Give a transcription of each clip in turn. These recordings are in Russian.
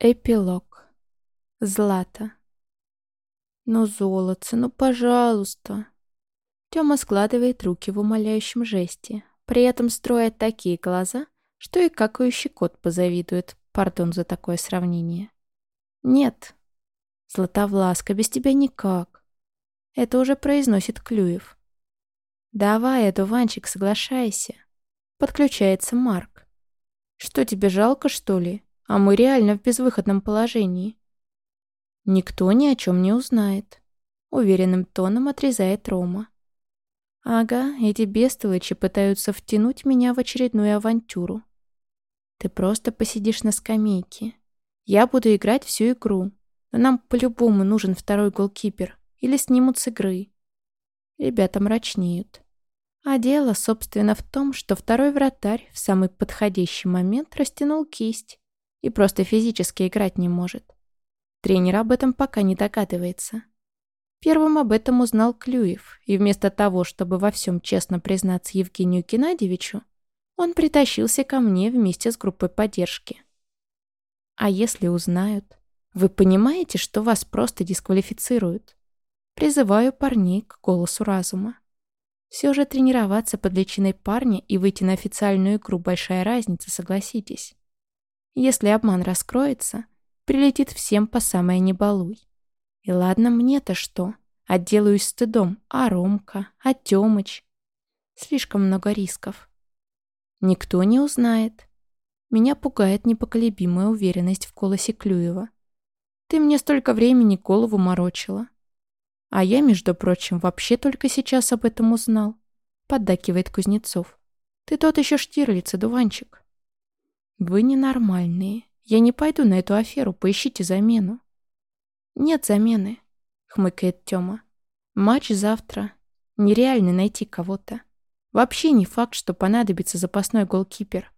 Эпилог. Злата. «Ну, золотце, ну, пожалуйста!» Тёма складывает руки в умоляющем жесте, при этом строит такие глаза, что и какающий кот позавидует, пардон за такое сравнение. «Нет, Златовласка, без тебя никак!» Это уже произносит Клюев. «Давай, одуванчик, соглашайся!» Подключается Марк. «Что, тебе жалко, что ли?» А мы реально в безвыходном положении. Никто ни о чем не узнает. Уверенным тоном отрезает Рома. Ага, эти бестолочи пытаются втянуть меня в очередную авантюру. Ты просто посидишь на скамейке. Я буду играть всю игру. Но нам по-любому нужен второй голкипер. Или снимут с игры. Ребята мрачнеют. А дело, собственно, в том, что второй вратарь в самый подходящий момент растянул кисть и просто физически играть не может. Тренер об этом пока не догадывается. Первым об этом узнал Клюев, и вместо того, чтобы во всем честно признаться Евгению Геннадьевичу, он притащился ко мне вместе с группой поддержки. А если узнают? Вы понимаете, что вас просто дисквалифицируют? Призываю парней к голосу разума. Все же тренироваться под личиной парня и выйти на официальную игру большая разница, согласитесь. Если обман раскроется, прилетит всем по самое не балуй. И ладно мне-то что? Отделаюсь стыдом. А Ромка? А Тёмыч? Слишком много рисков. Никто не узнает. Меня пугает непоколебимая уверенность в голосе Клюева. Ты мне столько времени голову морочила. А я, между прочим, вообще только сейчас об этом узнал. Поддакивает Кузнецов. Ты тот еще Штирлиц, дуванчик. «Вы ненормальные. Я не пойду на эту аферу, поищите замену». «Нет замены», — хмыкает Тёма. «Матч завтра. Нереально найти кого-то. Вообще не факт, что понадобится запасной голкипер.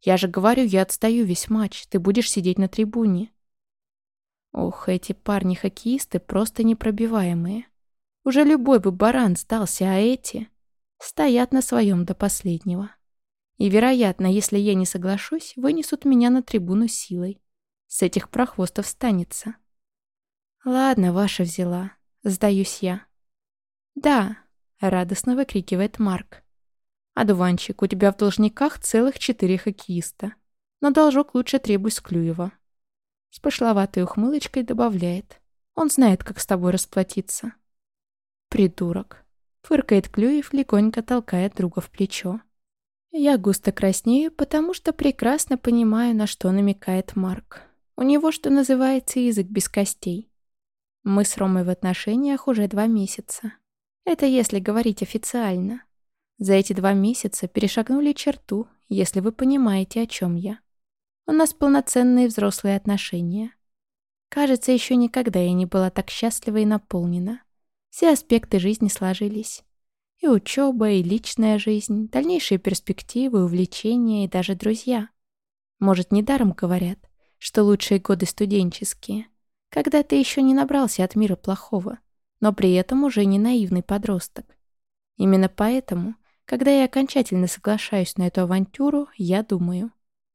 Я же говорю, я отстаю весь матч, ты будешь сидеть на трибуне». Ох, эти парни-хоккеисты просто непробиваемые. Уже любой бы баран сдался, а эти стоят на своем до последнего. И, вероятно, если я не соглашусь, вынесут меня на трибуну силой. С этих прохвостов станется. Ладно, ваша взяла. Сдаюсь я. Да, радостно выкрикивает Марк. Адуванчик, у тебя в должниках целых четыре хоккеиста. Но должок лучше требуй с Клюева. С пошловатой ухмылочкой добавляет. Он знает, как с тобой расплатиться. Придурок. Фыркает Клюев, легонько толкает друга в плечо. Я густо краснею, потому что прекрасно понимаю, на что намекает Марк. У него, что называется, язык без костей. Мы с Ромой в отношениях уже два месяца. Это если говорить официально. За эти два месяца перешагнули черту, если вы понимаете, о чем я. У нас полноценные взрослые отношения. Кажется, еще никогда я не была так счастлива и наполнена. Все аспекты жизни сложились. И учеба, и личная жизнь, дальнейшие перспективы, увлечения и даже друзья. Может, недаром говорят, что лучшие годы студенческие, когда ты еще не набрался от мира плохого, но при этом уже не наивный подросток. Именно поэтому, когда я окончательно соглашаюсь на эту авантюру, я думаю,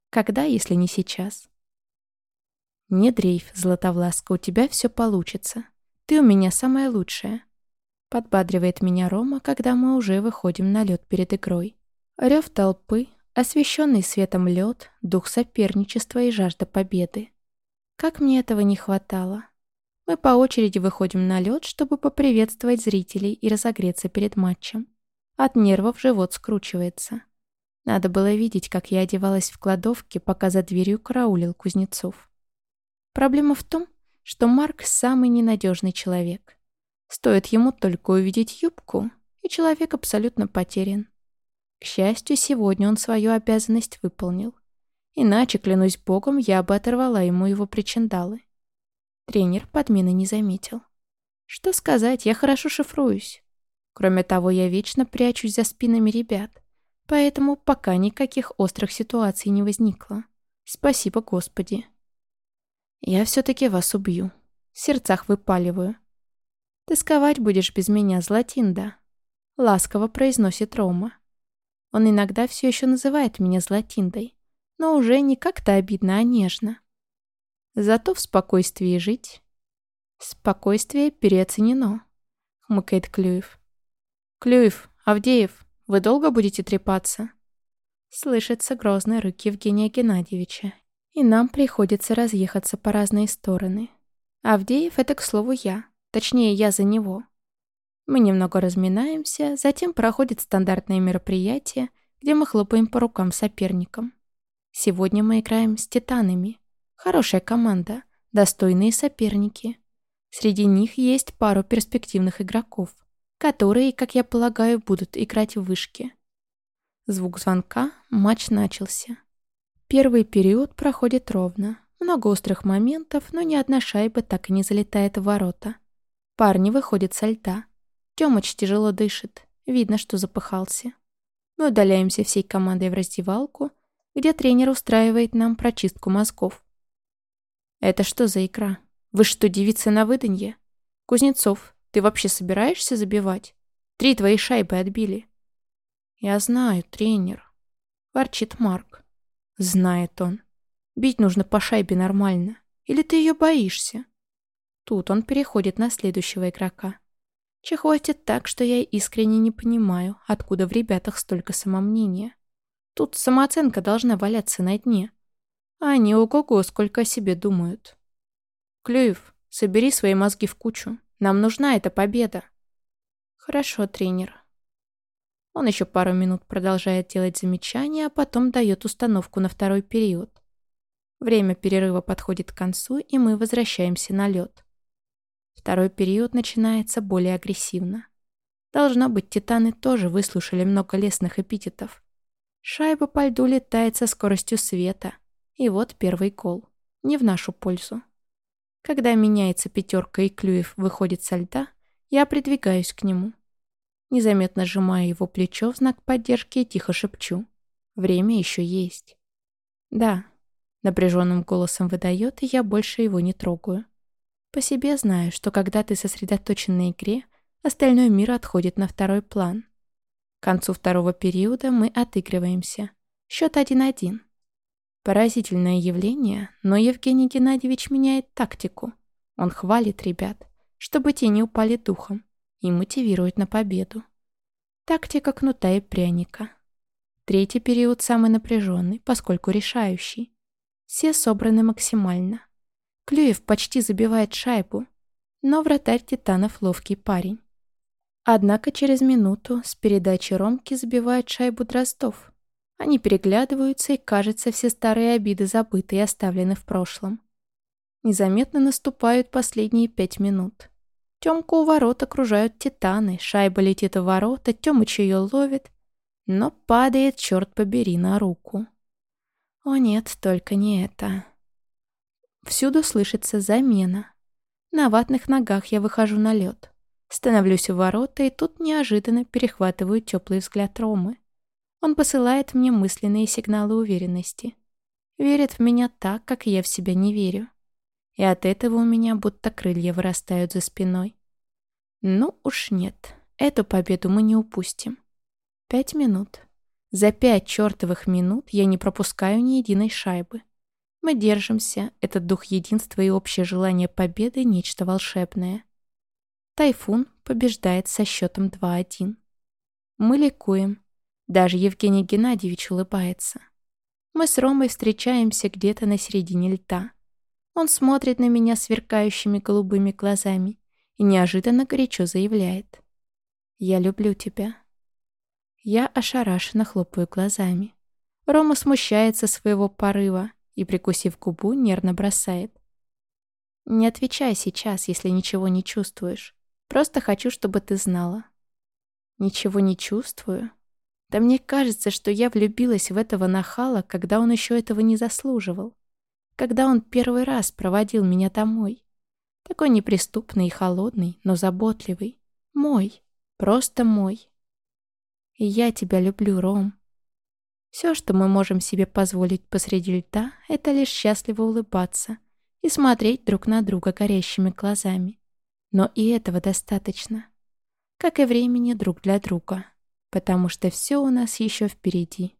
когда, если не сейчас? Не дрейф, Златовласка, у тебя все получится. Ты у меня самая лучшая. Подбадривает меня Рома, когда мы уже выходим на лед перед игрой. Рев толпы, освещенный светом лед, дух соперничества и жажда победы. Как мне этого не хватало. Мы по очереди выходим на лед, чтобы поприветствовать зрителей и разогреться перед матчем. От нервов живот скручивается. Надо было видеть, как я одевалась в кладовке, пока за дверью караулил Кузнецов. Проблема в том, что Марк самый ненадежный человек. Стоит ему только увидеть юбку, и человек абсолютно потерян. К счастью, сегодня он свою обязанность выполнил. Иначе, клянусь богом, я бы оторвала ему его причиндалы. Тренер подмены не заметил. Что сказать, я хорошо шифруюсь. Кроме того, я вечно прячусь за спинами ребят. Поэтому пока никаких острых ситуаций не возникло. Спасибо, Господи. Я все-таки вас убью. В сердцах выпаливаю. «Тосковать будешь без меня, Златинда», — ласково произносит Рома. Он иногда все еще называет меня Златиндой, но уже не как-то обидно, а нежно. Зато в спокойствии жить. Спокойствие переоценено, хмыкает Клюев. Клюев, Авдеев, вы долго будете трепаться? Слышится грозный рык Евгения Геннадьевича, и нам приходится разъехаться по разные стороны. Авдеев — это, к слову, я. Точнее, я за него. Мы немного разминаемся, затем проходит стандартное мероприятие, где мы хлопаем по рукам соперникам. Сегодня мы играем с титанами. Хорошая команда, достойные соперники. Среди них есть пару перспективных игроков, которые, как я полагаю, будут играть в вышке. Звук звонка, матч начался. Первый период проходит ровно. Много острых моментов, но ни одна шайба так и не залетает в ворота. Парни выходят со льда. Тёмыч тяжело дышит. Видно, что запыхался. Мы удаляемся всей командой в раздевалку, где тренер устраивает нам прочистку мозгов. «Это что за игра? Вы что, девицы на выданье? Кузнецов, ты вообще собираешься забивать? Три твои шайбы отбили». «Я знаю, тренер», — ворчит Марк. Знает он. Бить нужно по шайбе нормально. Или ты ее боишься? Тут он переходит на следующего игрока. Чехвостит так, что я искренне не понимаю, откуда в ребятах столько самомнения. Тут самооценка должна валяться на дне. А они ого-го сколько о себе думают. Клюев, собери свои мозги в кучу. Нам нужна эта победа. Хорошо, тренер. Он еще пару минут продолжает делать замечания, а потом дает установку на второй период. Время перерыва подходит к концу, и мы возвращаемся на лед. Второй период начинается более агрессивно. Должно быть, титаны тоже выслушали много лесных эпитетов. Шайба по льду летает со скоростью света. И вот первый кол. Не в нашу пользу. Когда меняется пятерка и Клюев выходит со льда, я придвигаюсь к нему. Незаметно сжимая его плечо в знак поддержки и тихо шепчу. Время еще есть. Да, напряженным голосом выдает, и я больше его не трогаю. По себе знаю, что когда ты сосредоточен на игре, остальной мир отходит на второй план. К концу второго периода мы отыгрываемся. Счет 1-1. Поразительное явление, но Евгений Геннадьевич меняет тактику. Он хвалит ребят, чтобы те не упали духом, и мотивирует на победу. Тактика кнута и пряника. Третий период самый напряженный, поскольку решающий. Все собраны максимально. Клюев почти забивает шайбу, но вратарь Титанов ловкий парень. Однако через минуту с передачи Ромки забивает шайбу Дроздов. Они переглядываются, и, кажется, все старые обиды забыты и оставлены в прошлом. Незаметно наступают последние пять минут. Тёмку у ворот окружают титаны, шайба летит в ворота, Тёмыч ее ловит, но падает, черт побери, на руку. О нет, только не это. Всюду слышится замена. На ватных ногах я выхожу на лед. Становлюсь у ворота, и тут неожиданно перехватываю теплый взгляд Ромы. Он посылает мне мысленные сигналы уверенности. Верит в меня так, как я в себя не верю. И от этого у меня будто крылья вырастают за спиной. Ну уж нет, эту победу мы не упустим. Пять минут. За пять чертовых минут я не пропускаю ни единой шайбы. Мы держимся, этот дух единства и общее желание победы — нечто волшебное. Тайфун побеждает со счетом 2-1. Мы ликуем. Даже Евгений Геннадьевич улыбается. Мы с Ромой встречаемся где-то на середине льда. Он смотрит на меня сверкающими голубыми глазами и неожиданно горячо заявляет. «Я люблю тебя». Я ошарашенно хлопаю глазами. Рома смущается своего порыва и, прикусив губу, нервно бросает. «Не отвечай сейчас, если ничего не чувствуешь. Просто хочу, чтобы ты знала». «Ничего не чувствую?» Да мне кажется, что я влюбилась в этого нахала, когда он еще этого не заслуживал. Когда он первый раз проводил меня домой. Такой неприступный и холодный, но заботливый. Мой. Просто мой. И я тебя люблю, Ром. Все, что мы можем себе позволить посреди льда, это лишь счастливо улыбаться и смотреть друг на друга горящими глазами. Но и этого достаточно. Как и времени друг для друга. Потому что все у нас еще впереди.